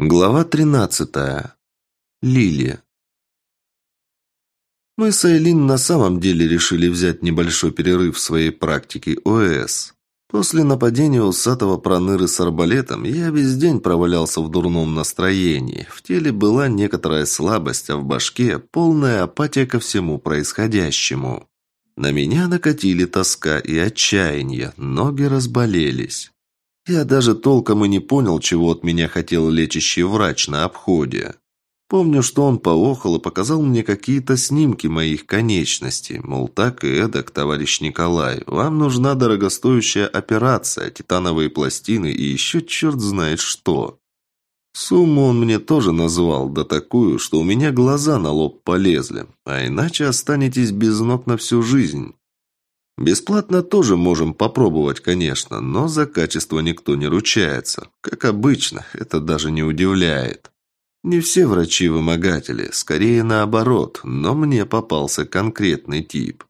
Глава 13. Лили. Мы с Айлин на самом деле решили взять небольшой перерыв в своей практике ОС. После нападения усатого проныры с арбалетом я весь день провалялся в дурном настроении. В теле была некоторая слабость, а в башке полная апатия ко всему происходящему. На меня накатили тоска и отчаяние, ноги разболелись. Я даже толком и не понял, чего от меня хотел лечащий врач на обходе. Помню, что он поохал и показал мне какие-то снимки моих конечностей. Мол, так и эдак, товарищ Николай, вам нужна дорогостоящая операция, титановые пластины и еще черт знает что. Сумму он мне тоже назвал, да такую, что у меня глаза на лоб полезли, а иначе останетесь без ног на всю жизнь. Бесплатно тоже можем попробовать, конечно, но за качество никто не ручается. Как обычно, это даже не удивляет. Не все врачи вымогатели, скорее наоборот, но мне попался конкретный тип.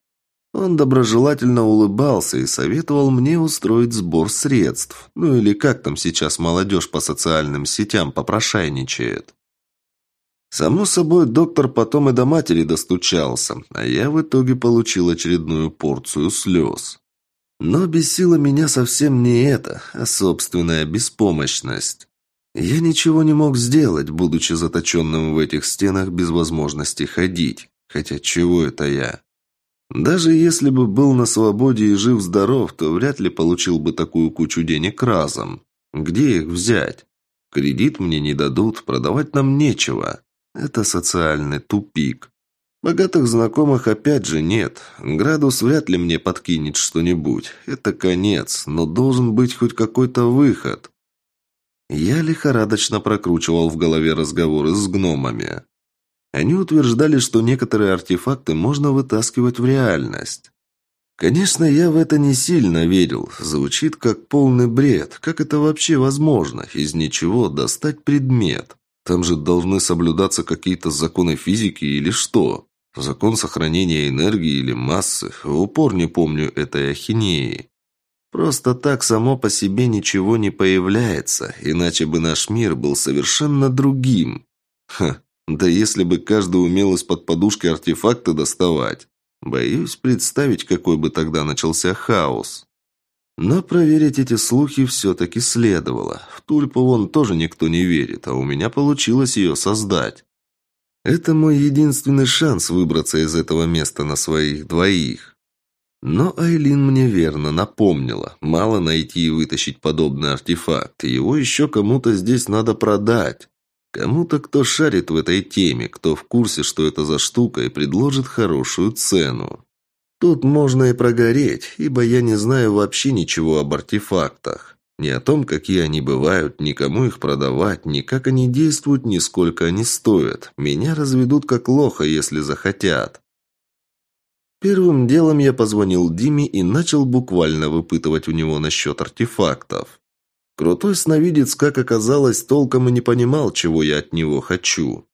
Он доброжелательно улыбался и советовал мне устроить сбор средств. Ну или как там сейчас молодежь по социальным сетям попрошайничает. Само собой, доктор потом и до матери достучался, а я в итоге получил очередную порцию слез. Но бесило меня совсем не это, а собственная беспомощность. Я ничего не мог сделать, будучи заточенным в этих стенах без возможности ходить. Хотя чего это я? Даже если бы был на свободе и жив-здоров, то вряд ли получил бы такую кучу денег разом. Где их взять? Кредит мне не дадут, продавать нам нечего. Это социальный тупик. Богатых знакомых опять же нет. Градус вряд ли мне подкинет что-нибудь. Это конец, но должен быть хоть какой-то выход. Я лихорадочно прокручивал в голове разговоры с гномами. Они утверждали, что некоторые артефакты можно вытаскивать в реальность. Конечно, я в это не сильно верил. Звучит как полный бред. Как это вообще возможно? Из ничего достать предмет. Там же должны соблюдаться какие-то законы физики или что? Закон сохранения энергии или массы? Упор не помню этой ахинеи. Просто так само по себе ничего не появляется, иначе бы наш мир был совершенно другим. Ха, да если бы каждый умел из-под подушки артефакты доставать. Боюсь представить, какой бы тогда начался хаос. Но проверить эти слухи все-таки следовало. В Тульпу вон тоже никто не верит, а у меня получилось ее создать. Это мой единственный шанс выбраться из этого места на своих двоих. Но Айлин мне верно напомнила. Мало найти и вытащить подобный артефакт. Его еще кому-то здесь надо продать. Кому-то, кто шарит в этой теме, кто в курсе, что это за штука, и предложит хорошую цену. Тут можно и прогореть, ибо я не знаю вообще ничего об артефактах. Ни о том, какие они бывают, ни кому их продавать, ни как они действуют, ни сколько они стоят. Меня разведут как лоха, если захотят. Первым делом я позвонил Диме и начал буквально выпытывать у него насчет артефактов. Крутой сновидец, как оказалось, толком и не понимал, чего я от него хочу.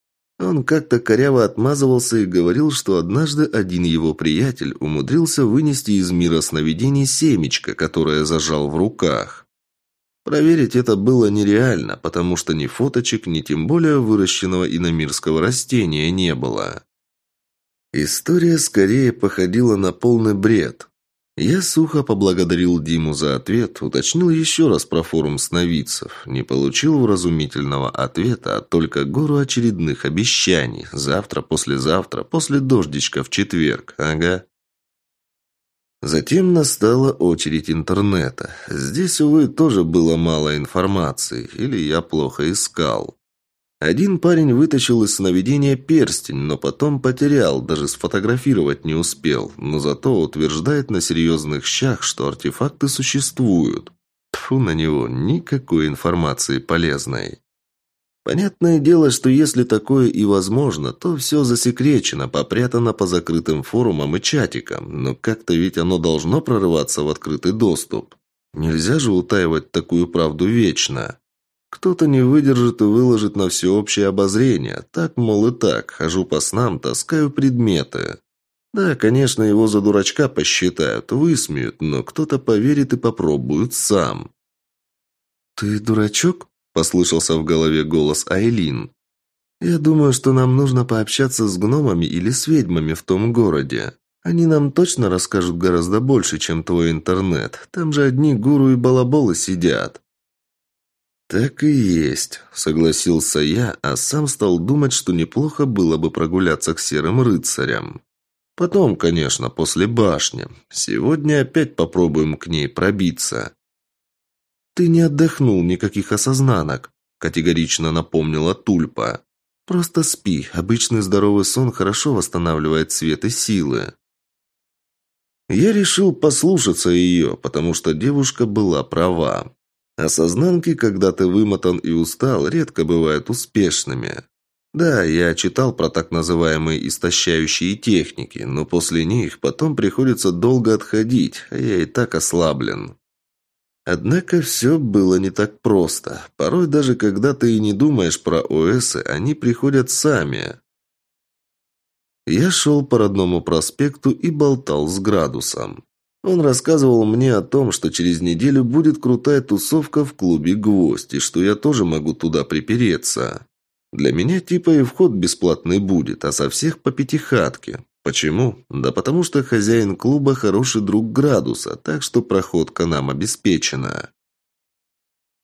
Он как-то коряво отмазывался и говорил, что однажды один его приятель умудрился вынести из мира сновидений семечко, которое зажал в руках. Проверить это было нереально, потому что ни фоточек, ни тем более выращенного иномирского растения не было. История скорее походила на полный бред. Я сухо поблагодарил Диму за ответ, уточнил еще раз про форум сновидцев. Не получил вразумительного ответа, а только гору очередных обещаний. Завтра, послезавтра, после дождичка в четверг. Ага. Затем настала очередь интернета. Здесь, увы, тоже было мало информации, или я плохо искал. Один парень вытащил из сновидения перстень, но потом потерял, даже сфотографировать не успел, но зато утверждает на серьезных щах, что артефакты существуют. Тфу на него, никакой информации полезной. Понятное дело, что если такое и возможно, то все засекречено, попрятано по закрытым форумам и чатикам, но как-то ведь оно должно прорываться в открытый доступ. Нельзя же утаивать такую правду вечно. Кто-то не выдержит и выложит на всеобщее обозрение. Так, мол, и так. Хожу по снам, таскаю предметы. Да, конечно, его за дурачка посчитают, высмеют, но кто-то поверит и попробует сам. «Ты дурачок?» послышался в голове голос Айлин. «Я думаю, что нам нужно пообщаться с гномами или с ведьмами в том городе. Они нам точно расскажут гораздо больше, чем твой интернет. Там же одни гуру и балаболы сидят». «Так и есть», — согласился я, а сам стал думать, что неплохо было бы прогуляться к серым рыцарям. Потом, конечно, после башни. Сегодня опять попробуем к ней пробиться. «Ты не отдохнул никаких осознанок», – категорично напомнила Тульпа. «Просто спи. Обычный здоровый сон хорошо восстанавливает свет и силы». Я решил послушаться ее, потому что девушка была права. Осознанки, когда ты вымотан и устал, редко бывают успешными. Да, я читал про так называемые истощающие техники, но после них потом приходится долго отходить, а я и так ослаблен. Однако все было не так просто. Порой даже когда ты и не думаешь про ОСы, они приходят сами. Я шел по родному проспекту и болтал с градусом. Он рассказывал мне о том, что через неделю будет крутая тусовка в клубе «Гвоздь», и что я тоже могу туда припереться. Для меня типа и вход бесплатный будет, а со всех по пятихатке. Почему? Да потому что хозяин клуба хороший друг Градуса, так что проходка нам обеспечена.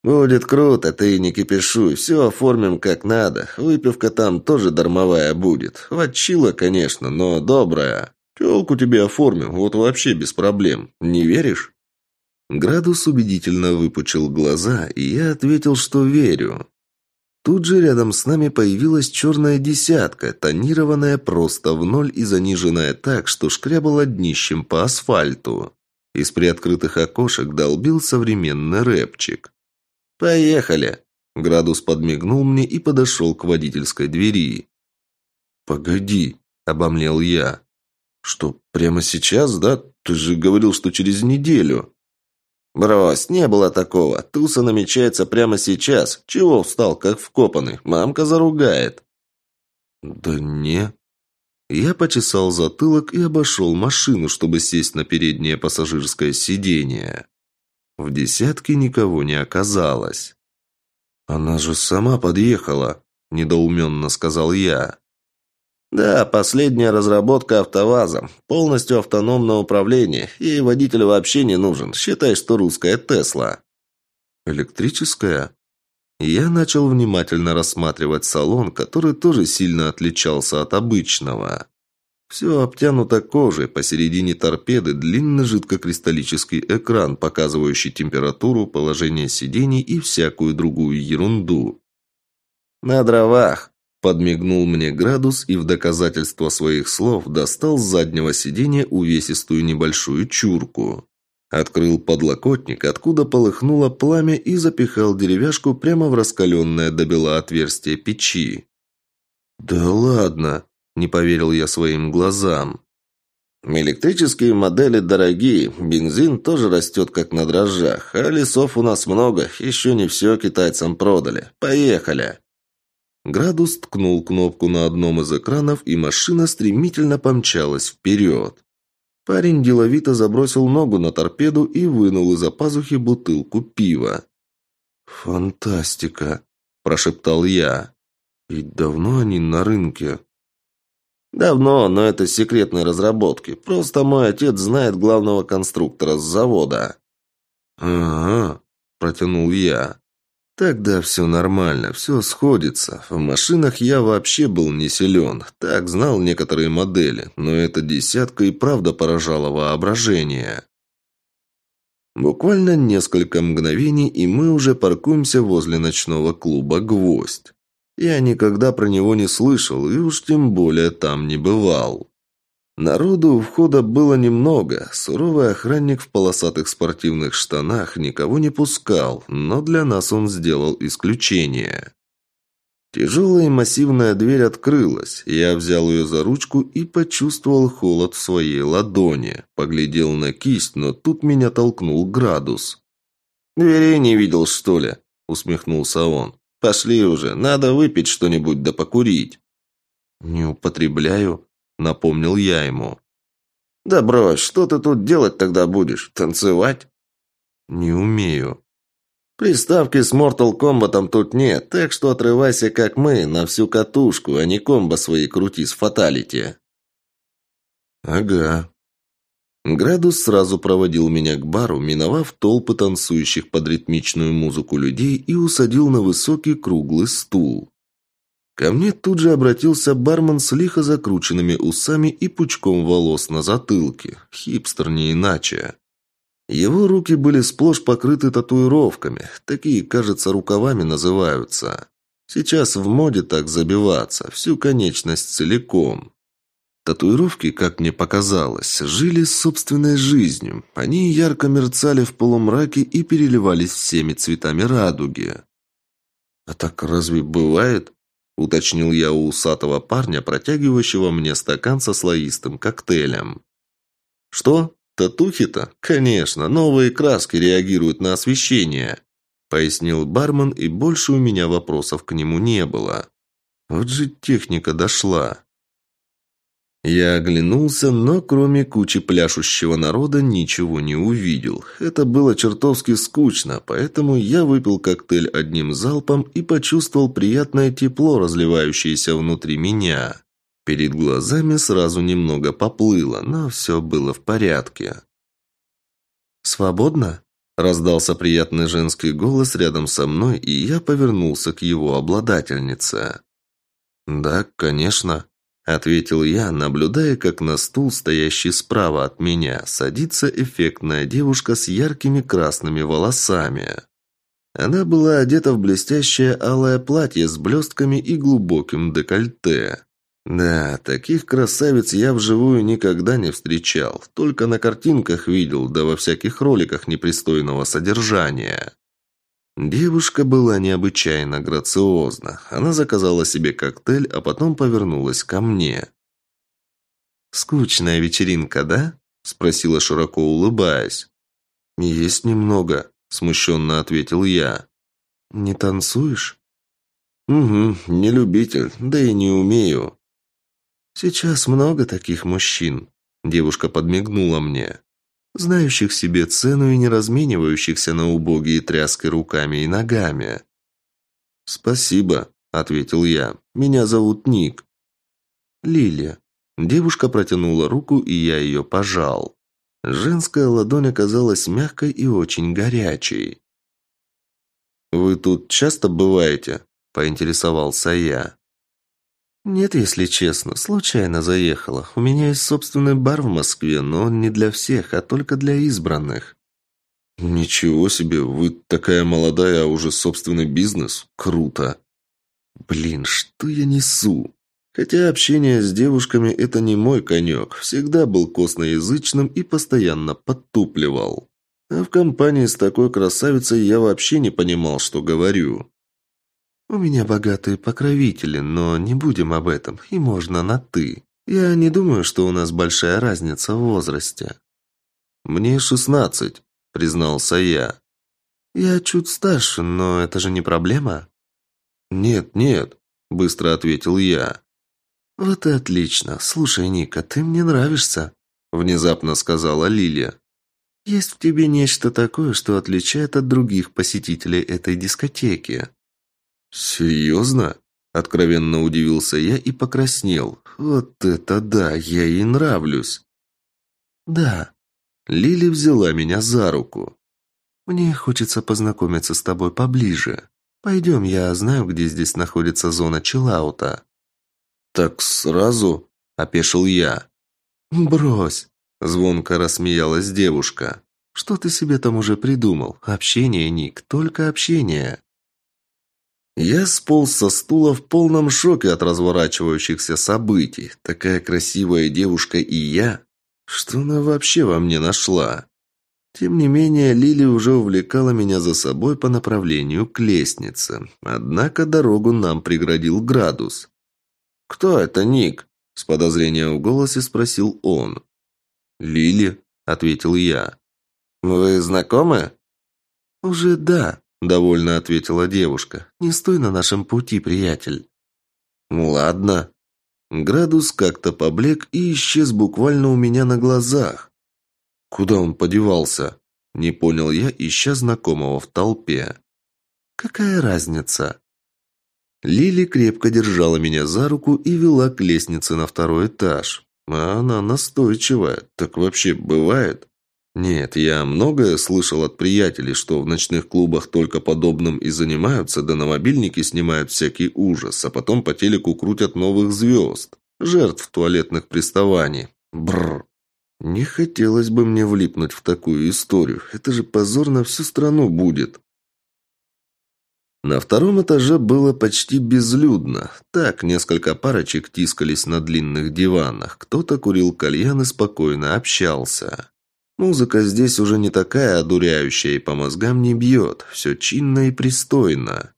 «Будет круто, ты не кипишуй, все оформим как надо. Выпивка там тоже дармовая будет. Ватчила, конечно, но добрая. Телку тебе оформим, вот вообще без проблем. Не веришь?» Градус убедительно выпучил глаза, и я ответил, что верю. Тут же рядом с нами появилась черная десятка, тонированная просто в ноль и заниженная так, что шкрябала днищем по асфальту. Из приоткрытых окошек долбил современный рэпчик. «Поехали!» Градус подмигнул мне и подошел к водительской двери. «Погоди», — обомлел я. «Что, прямо сейчас, да? Ты же говорил, что через неделю». «Брось, не было такого. Туса намечается прямо сейчас. Чего встал, как вкопанный? Мамка заругает». «Да не». Я почесал затылок и обошел машину, чтобы сесть на переднее пассажирское сиденье. В десятке никого не оказалось. «Она же сама подъехала», – недоуменно сказал я. Да, последняя разработка АвтоВАЗа. Полностью автономное управление. Ей водитель вообще не нужен. Считай, что русская Тесла. Электрическая? Я начал внимательно рассматривать салон, который тоже сильно отличался от обычного. Все обтянуто кожей, посередине торпеды длинный жидкокристаллический экран, показывающий температуру, положение сидений и всякую другую ерунду. «На дровах», Подмигнул мне градус и в доказательство своих слов достал с заднего сиденья увесистую небольшую чурку. Открыл подлокотник, откуда полыхнуло пламя и запихал деревяшку прямо в раскаленное до бела отверстие печи. «Да ладно!» – не поверил я своим глазам. «Электрические модели дорогие, бензин тоже растет как на дрожжах, а лесов у нас много, еще не все китайцам продали. Поехали!» Градус ткнул кнопку на одном из экранов, и машина стремительно помчалась вперед. Парень деловито забросил ногу на торпеду и вынул из-за пазухи бутылку пива. «Фантастика!» – прошептал я. «Ведь давно они на рынке?» «Давно, но это секретные разработки. Просто мой отец знает главного конструктора с завода». «Ага», – протянул я. Тогда все нормально, все сходится. В машинах я вообще был не силен. Так, знал некоторые модели, но эта десятка и правда поражала воображение. Буквально несколько мгновений, и мы уже паркуемся возле ночного клуба «Гвоздь». Я никогда про него не слышал, и уж тем более там не бывал. Народу у входа было немного. Суровый охранник в полосатых спортивных штанах никого не пускал, но для нас он сделал исключение. Тяжелая и массивная дверь открылась. Я взял ее за ручку и почувствовал холод в своей ладони. Поглядел на кисть, но тут меня толкнул градус. «Дверей не видел, что ли?» – усмехнулся он. «Пошли уже, надо выпить что-нибудь да покурить». «Не употребляю», напомнил я ему. «Да брось, что ты тут делать тогда будешь? Танцевать?» «Не умею». Приставки с Mortal Kombat тут нет, так что отрывайся как мы, на всю катушку, а не комбо свои крути с фаталити. Ага. Градус сразу проводил меня к бару, миновав толпы танцующих под ритмичную музыку людей и усадил на высокий круглый стул. Ко мне тут же обратился бармен с лихо закрученными усами и пучком волос на затылке. Хипстер не иначе. Его руки были сплошь покрыты татуировками. Такие, кажется, рукавами называются. Сейчас в моде так забиваться, всю конечность целиком. Татуировки, как мне показалось, жили собственной жизнью. Они ярко мерцали в полумраке и переливались всеми цветами радуги. «А так разве бывает?» – уточнил я у усатого парня, протягивающего мне стакан со слоистым коктейлем. «Что?» «Татухи-то? Конечно, новые краски реагируют на освещение», пояснил бармен, и больше у меня вопросов к нему не было. Вот же техника дошла. Я оглянулся, но кроме кучи пляшущего народа ничего не увидел. Это было чертовски скучно, поэтому я выпил коктейль одним залпом и почувствовал приятное тепло, разливающееся внутри меня. Перед глазами сразу немного поплыло, но все было в порядке. «Свободно?» – раздался приятный женский голос рядом со мной, и я повернулся к его обладательнице. «Да, конечно», – ответил я, наблюдая, как на стул, стоящий справа от меня, садится эффектная девушка с яркими красными волосами. Она была одета в блестящее алое платье с блестками и глубоким декольте. Да, таких красавиц я вживую никогда не встречал, только на картинках видел, да во всяких роликах непристойного содержания. Девушка была необычайно грациозна. Она заказала себе коктейль, а потом повернулась ко мне. «Скучная вечеринка, да?» – спросила широко улыбаясь. «Есть немного», – смущенно ответил я. «Не танцуешь?» «Угу, не любитель, да и не умею», «Сейчас много таких мужчин», – девушка подмигнула мне. «Знающих себе цену и не разменивающихся на убогие тряски руками и ногами». «Спасибо», – ответил я. «Меня зовут Ник». «Лилия». Девушка протянула руку, и я ее пожал. Женская ладонь оказалась мягкой и очень горячей. «Вы тут часто бываете?» – поинтересовался я. «Нет, если честно, случайно заехала. У меня есть собственный бар в Москве, но он не для всех, а только для избранных». «Ничего себе, вы такая молодая, а уже собственный бизнес? Круто!» «Блин, что я несу?» Хотя общение с девушками – это не мой конек. Всегда был косноязычным и постоянно подтупливал. А в компании с такой красавицей я вообще не понимал, что говорю. «У меня богатые покровители, но не будем об этом, и можно на «ты». Я не думаю, что у нас большая разница в возрасте». «Мне шестнадцать», — признался я. «Я чуть старше, но это же не проблема». «Нет, нет», — быстро ответил я. «Вот и отлично. Слушай, Ника, ты мне нравишься», — внезапно сказала Лилия. «Есть в тебе нечто такое, что отличает от других посетителей этой дискотеки». «Серьезно?» – откровенно удивился я и покраснел. «Вот это да, я ей нравлюсь!» «Да». Лили взяла меня за руку. «Мне хочется познакомиться с тобой поближе. Пойдем, я знаю, где здесь находится зона чиллаута». «Так сразу?» – опешил я. «Брось!» – звонко рассмеялась девушка. «Что ты себе там уже придумал? Общение, Ник, только общение!» Я сполз со стула в полном шоке от разворачивающихся событий. Такая красивая девушка и я. Что она вообще во мне нашла? Тем не менее, Лили уже увлекала меня за собой по направлению к лестнице. Однако дорогу нам преградил градус. «Кто это, Ник?» – с подозрением в голосе спросил он. «Лили», – ответил я. «Вы знакомы?» «Уже да», довольно ответила девушка. Не стой на нашем пути, приятель. Ну ладно. Градус как-то поблек и исчез буквально у меня на глазах. Куда он подевался? Не понял я, ища знакомого в толпе. Какая разница?» Лили крепко держала меня за руку и вела к лестнице на второй этаж. А она настойчивая. Так вообще бывает? Нет, я многое слышал от приятелей, что в ночных клубах только подобным и занимаются, да на мобильники снимают всякий ужас, а потом по телеку крутят новых звезд. Жертв туалетных приставаний. Бррр. Не хотелось бы мне влипнуть в такую историю. Это же позор на всю страну будет. На втором этаже было почти безлюдно. Так, несколько парочек тискались на длинных диванах. Кто-то курил кальян и спокойно общался. Музыка здесь уже не такая одуряющая и по мозгам не бьет. Все чинно и пристойно.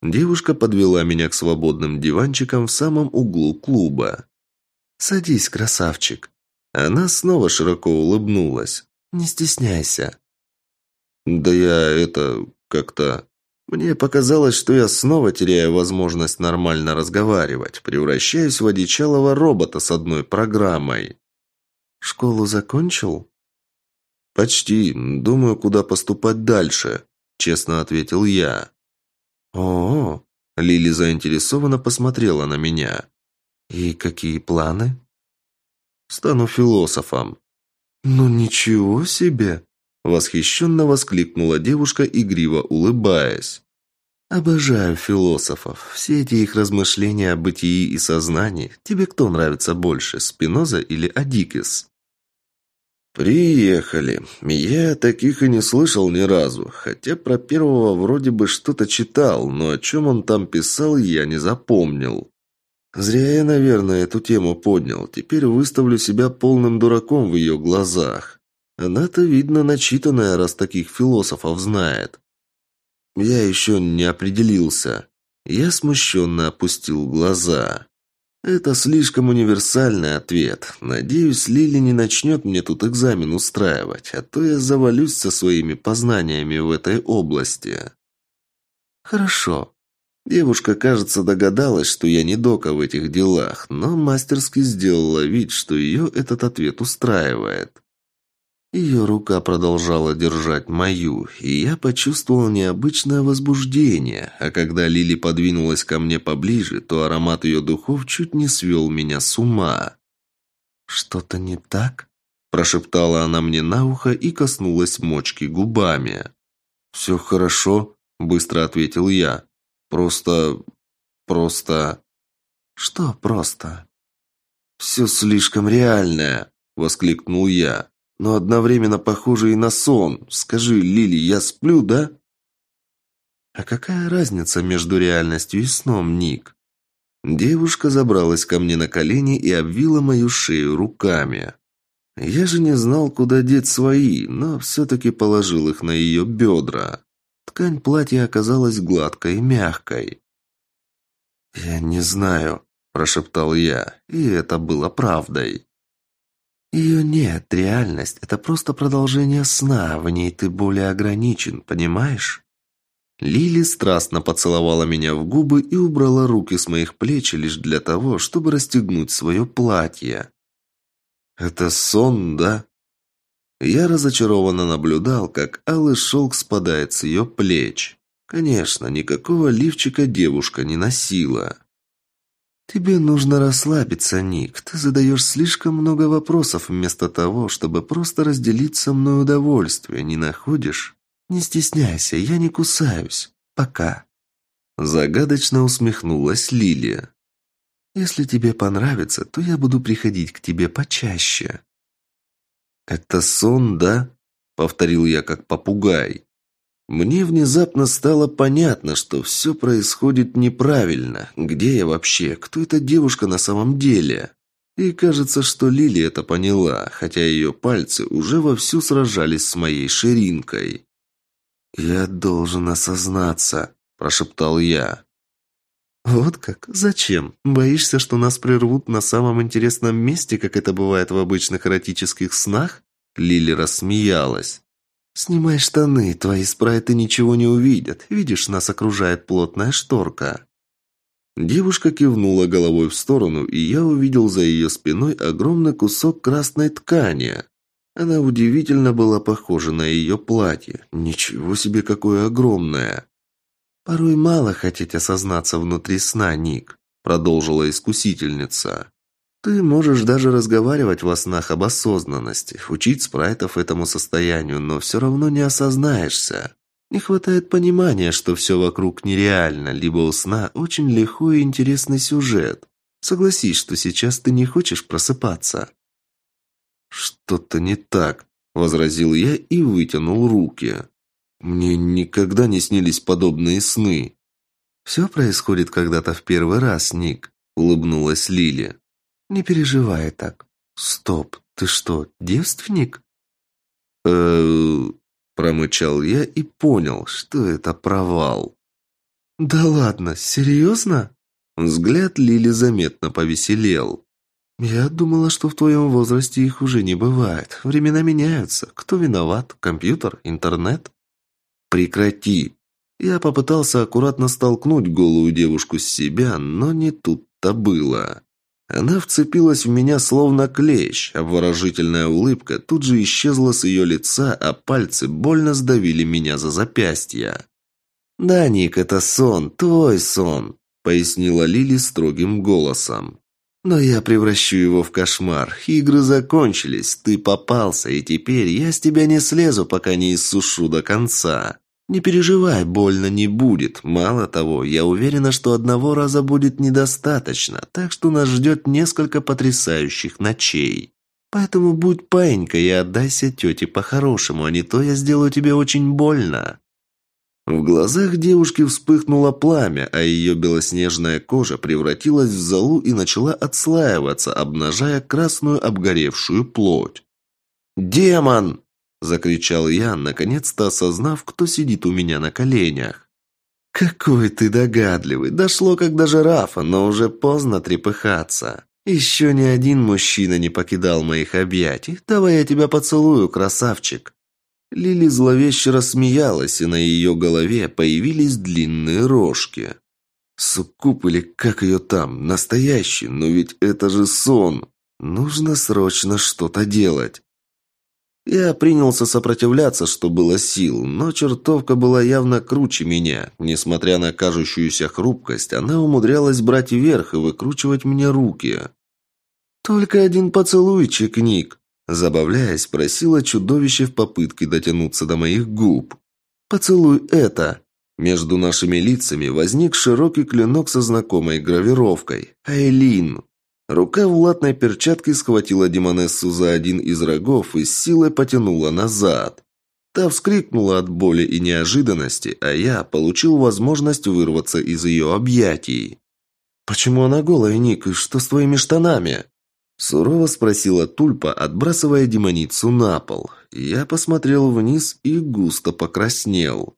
Девушка подвела меня к свободным диванчикам в самом углу клуба. «Садись, красавчик». Она снова широко улыбнулась. «Не стесняйся». «Да я это... как-то...» Мне показалось, что я снова теряю возможность нормально разговаривать, превращаюсь в одичалого робота с одной программой. «Школу закончил?» «Почти. Думаю, куда поступать дальше», – честно ответил я. «О-о-о!» – Лили заинтересованно посмотрела на меня. «И какие планы?» «Стану философом». «Ну ничего себе!» – восхищенно воскликнула девушка, игриво улыбаясь. «Обожаю философов. Все эти их размышления о бытии и сознании. Тебе кто нравится больше, Спиноза или Адикис?» «Приехали. Я таких и не слышал ни разу, хотя про первого вроде бы что-то читал, но о чем он там писал, я не запомнил. Зря я, наверное, эту тему поднял. Теперь выставлю себя полным дураком в ее глазах. Она-то, видно, начитанная, раз таких философов знает. Я еще не определился. Я смущенно опустил глаза». Это слишком универсальный ответ. Надеюсь, Лили не начнет мне тут экзамен устраивать, а то я завалюсь со своими познаниями в этой области. Хорошо. Девушка, кажется, догадалась, что я не дока в этих делах, но мастерски сделала вид, что ее этот ответ устраивает. Ее рука продолжала держать мою, и я почувствовал необычное возбуждение, а когда Лили подвинулась ко мне поближе, то аромат ее духов чуть не свел меня с ума. «Что-то не так?» – прошептала она мне на ухо и коснулась мочки губами. «Все хорошо», – быстро ответил я. «Просто... просто...» «Что просто?» «Все слишком реальное», – воскликнул я но одновременно похоже и на сон. Скажи, Лили, я сплю, да? А какая разница между реальностью и сном, Ник? Девушка забралась ко мне на колени и обвила мою шею руками. Я же не знал, куда деть свои, но все-таки положил их на ее бедра. Ткань платья оказалась гладкой и мягкой. «Я не знаю», – прошептал я, и это было правдой. Ее нет, реальность – это просто продолжение сна, в ней ты более ограничен, понимаешь? Лили страстно поцеловала меня в губы и убрала руки с моих плеч лишь для того, чтобы расстегнуть свое платье. «Это сон, да?» Я разочарованно наблюдал, как алый шелк спадает с ее плеч. Конечно, никакого лифчика девушка не носила. «Тебе нужно расслабиться, Ник. Ты задаешь слишком много вопросов вместо того, чтобы просто разделить со мной удовольствие, не находишь? Не стесняйся, я не кусаюсь. Пока». Загадочно усмехнулась Лилия. «Если тебе понравится, то я буду приходить к тебе почаще». «Это сон, да?» — повторил я как попугай. Мне внезапно стало понятно, что все происходит неправильно. Где я вообще? Кто эта девушка на самом деле? И кажется, что Лили это поняла, хотя ее пальцы уже вовсю сражались с моей ширинкой. «Я должен осознаться», – прошептал я. «Вот как? Зачем? Боишься, что нас прервут на самом интересном месте, как это бывает в обычных эротических снах?» Лили рассмеялась. «Снимай штаны, твои спрайты ничего не увидят. Видишь, нас окружает плотная шторка». Девушка кивнула головой в сторону, и я увидел за ее спиной огромный кусок красной ткани. Она удивительно была похожа на ее платье. Ничего себе, какое огромное! «Порой мало хотеть осознаться внутри сна, Ник», — продолжила искусительница. «Ты можешь даже разговаривать во снах об осознанности, учить спрайтов этому состоянию, но все равно не осознаешься. Не хватает понимания, что все вокруг нереально, либо у сна очень легкий и интересный сюжет. Согласись, что сейчас ты не хочешь просыпаться». «Что-то не так», — возразил я и вытянул руки. «Мне никогда не снились подобные сны». «Все происходит когда-то в первый раз, Ник», — улыбнулась Лили. «Не переживай так. Стоп, ты что, девственник?» э промычал я и понял, что это провал. «Да ладно, серьезно?» Взгляд Лили заметно повеселел. «Я думала, что в твоем возрасте их уже не бывает. Времена меняются. Кто виноват? Компьютер? Интернет?» «Прекрати!» Я попытался аккуратно столкнуть голую девушку с себя, но не тут-то было. Она вцепилась в меня словно клещ, обворожительная улыбка тут же исчезла с ее лица, а пальцы больно сдавили меня за запястье. «Да, Ник, это сон, твой сон», — пояснила Лили строгим голосом. «Но я превращу его в кошмар. Игры закончились, ты попался, и теперь я с тебя не слезу, пока не иссушу до конца. Не переживай, больно не будет. Мало того, я уверена, что одного раза будет недостаточно, так что нас ждет несколько потрясающих ночей. Поэтому будь паинькой и отдайся тете по-хорошему, а не то я сделаю тебе очень больно». В глазах девушки вспыхнуло пламя, а ее белоснежная кожа превратилась в золу и начала отслаиваться, обнажая красную обгоревшую плоть. «Демон!» – закричал я, наконец-то осознав, кто сидит у меня на коленях. «Какой ты догадливый! Дошло как до жирафа, но уже поздно трепыхаться. Еще ни один мужчина не покидал моих объятий. Давай я тебя поцелую, красавчик!» Лили зловеще рассмеялась, и на ее голове появились длинные рожки. Суккуб или как ее там, настоящий, но ведь это же сон. Нужно срочно что-то делать. Я принялся сопротивляться, что было сил, но чертовка была явно круче меня. Несмотря на кажущуюся хрупкость, она умудрялась брать вверх и выкручивать мне руки. «Только один поцелуйчик, Ник», Забавляясь, просила чудовище в попытке дотянуться до моих губ. «Поцелуй это!» Между нашими лицами возник широкий клинок со знакомой гравировкой. «Айлин!» Рука в латной перчатке схватила Демонессу за один из рогов и с силой потянула назад. Та вскрикнула от боли и неожиданности, а я получил возможность вырваться из ее объятий. «Почему она голая, Ник, и что с твоими штанами?» Сурово спросила Тульпа, отбрасывая демоницу на пол. Я посмотрел вниз и густо покраснел.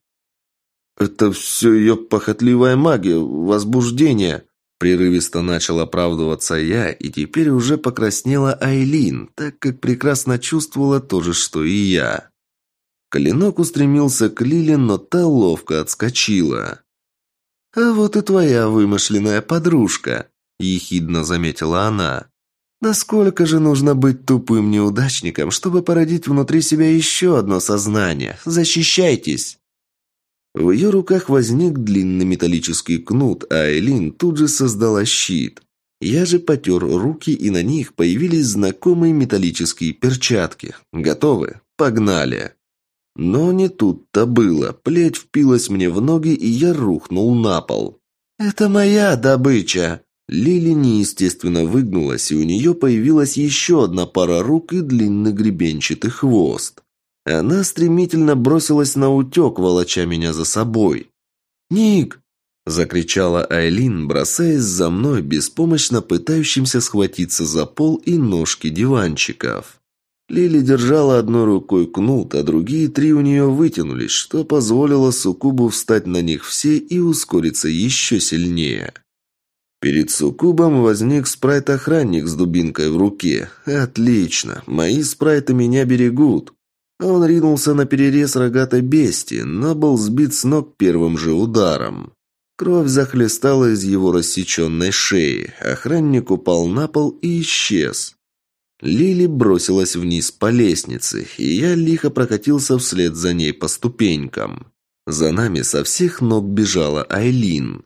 «Это все ее похотливая магия, возбуждение», Прерывисто начал оправдываться я, и теперь уже покраснела Айлин, так как прекрасно чувствовала то же, что и я. Клинок устремился к Лиле, но та ловко отскочила. «А вот и твоя вымышленная подружка», – ехидно заметила она. Насколько же нужно быть тупым неудачником, чтобы породить внутри себя еще одно сознание? Защищайтесь!» В ее руках возник длинный металлический кнут, а Элин тут же создала щит. Я же потер руки, и на них появились знакомые металлические перчатки. Готовы? Погнали! Но не тут-то было. Плеть впилась мне в ноги, и я рухнул на пол. «Это моя добыча!» Лили неестественно выгнулась, и у нее появилась еще одна пара рук и длинный гребенчатый хвост. Она стремительно бросилась на утек, волоча меня за собой. «Ник!» – закричала Айлин, бросаясь за мной, беспомощно пытающимся схватиться за пол и ножки диванчиков. Лили держала одной рукой кнут, а другие три у нее вытянулись, что позволило Сукубу встать на них все и ускориться еще сильнее. Перед суккубом возник спрайт-охранник с дубинкой в руке. «Отлично! Мои спрайты меня берегут!» Он ринулся на перерез рогатой бести, но был сбит с ног первым же ударом. Кровь захлестала из его рассеченной шеи. Охранник упал на пол и исчез. Лили бросилась вниз по лестнице, и я лихо прокатился вслед за ней по ступенькам. За нами со всех ног бежала Айлин.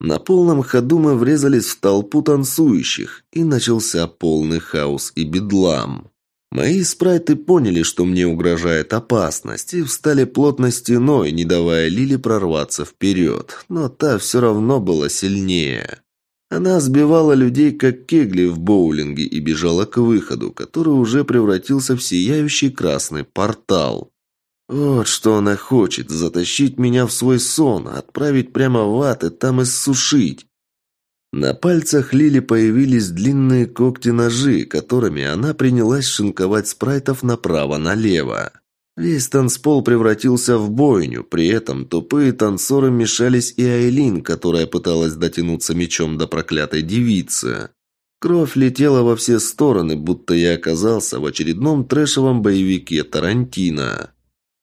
На полном ходу мы врезались в толпу танцующих, и начался полный хаос и бедлам. Мои спрайты поняли, что мне угрожает опасность, и встали плотной стеной, не давая Лили прорваться вперед, но та все равно была сильнее. Она сбивала людей, как кегли в боулинге, и бежала к выходу, который уже превратился в сияющий красный портал. Вот что она хочет – затащить меня в свой сон, отправить прямо в ад и там иссушить. На пальцах Лили появились длинные когти-ножи, которыми она принялась шинковать спрайтов направо-налево. Весь танцпол превратился в бойню, при этом тупые танцоры мешались и Айлин, которая пыталась дотянуться мечом до проклятой девицы. Кровь летела во все стороны, будто я оказался в очередном трэшевом боевике Тарантино.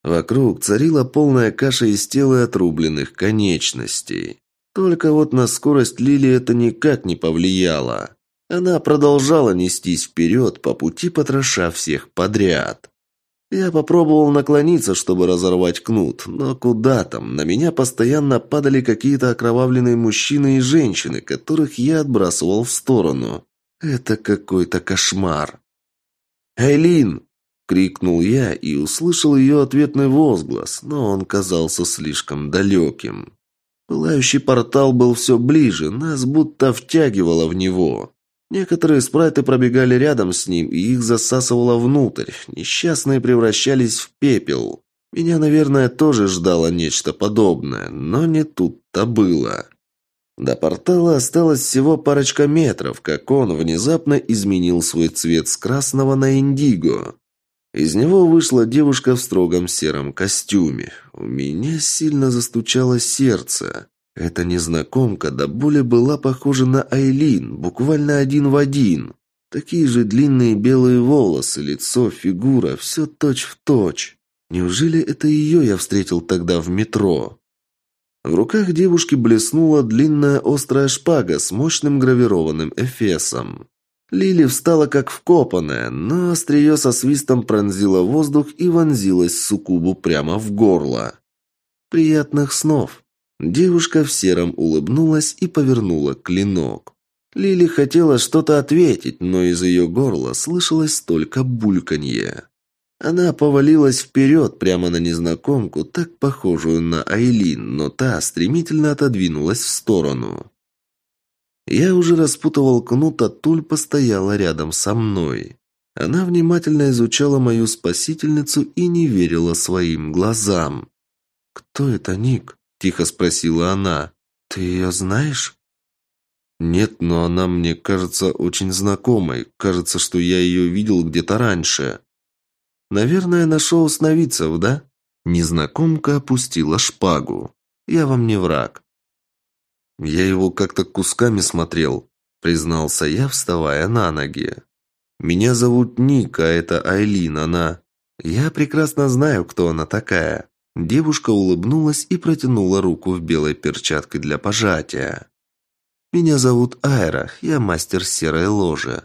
Вокруг царила полная каша из тел и отрубленных конечностей. Только вот на скорость Лили это никак не повлияло. Она продолжала нестись вперед, по пути потроша всех подряд. Я попробовал наклониться, чтобы разорвать кнут, но куда там, на меня постоянно падали какие-то окровавленные мужчины и женщины, которых я отбрасывал в сторону. Это какой-то кошмар. «Эйлин!» — крикнул я и услышал ее ответный возглас, но он казался слишком далеким. Пылающий портал был все ближе, нас будто втягивало в него. Некоторые спрайты пробегали рядом с ним, и их засасывало внутрь. Несчастные превращались в пепел. Меня, наверное, тоже ждало нечто подобное, но не тут-то было. До портала осталось всего парочка метров, как он внезапно изменил свой цвет с красного на индиго. Из него вышла девушка в строгом сером костюме. У меня сильно застучало сердце. Эта незнакомка до боли была похожа на Айлин, буквально один в один. Такие же длинные белые волосы, лицо, фигура, все точь-в-точь. Неужели это ее я встретил тогда в метро? В руках девушки блеснула длинная острая шпага с мощным гравированным эфесом. Лили встала как вкопанная, но острие со свистом пронзило воздух и вонзилось суккубу прямо в горло. «Приятных снов!» Девушка в сером улыбнулась и повернула клинок. Лили хотела что-то ответить, но из ее горла слышалось только бульканье. Она повалилась вперед прямо на незнакомку, так похожую на Айлин, но та стремительно отодвинулась в сторону. Я уже распутывал кнут, а Тульпа стояла рядом со мной. Она внимательно изучала мою спасительницу и не верила своим глазам. «Кто это, Ник?» – тихо спросила она. «Ты ее знаешь?» «Нет, но она мне кажется очень знакомой. Кажется, что я ее видел где-то раньше». «Наверное, на шоу сновидцев, да?» Незнакомка опустила шпагу. «Я вам не враг». «Я его как-то кусками смотрел», – признался я, вставая на ноги. «Меня зовут Ника, это Айлин, она...» «Я прекрасно знаю, кто она такая. Девушка улыбнулась и протянула руку в белой перчатке для пожатия. «Меня зовут Айра, я мастер серой ложи».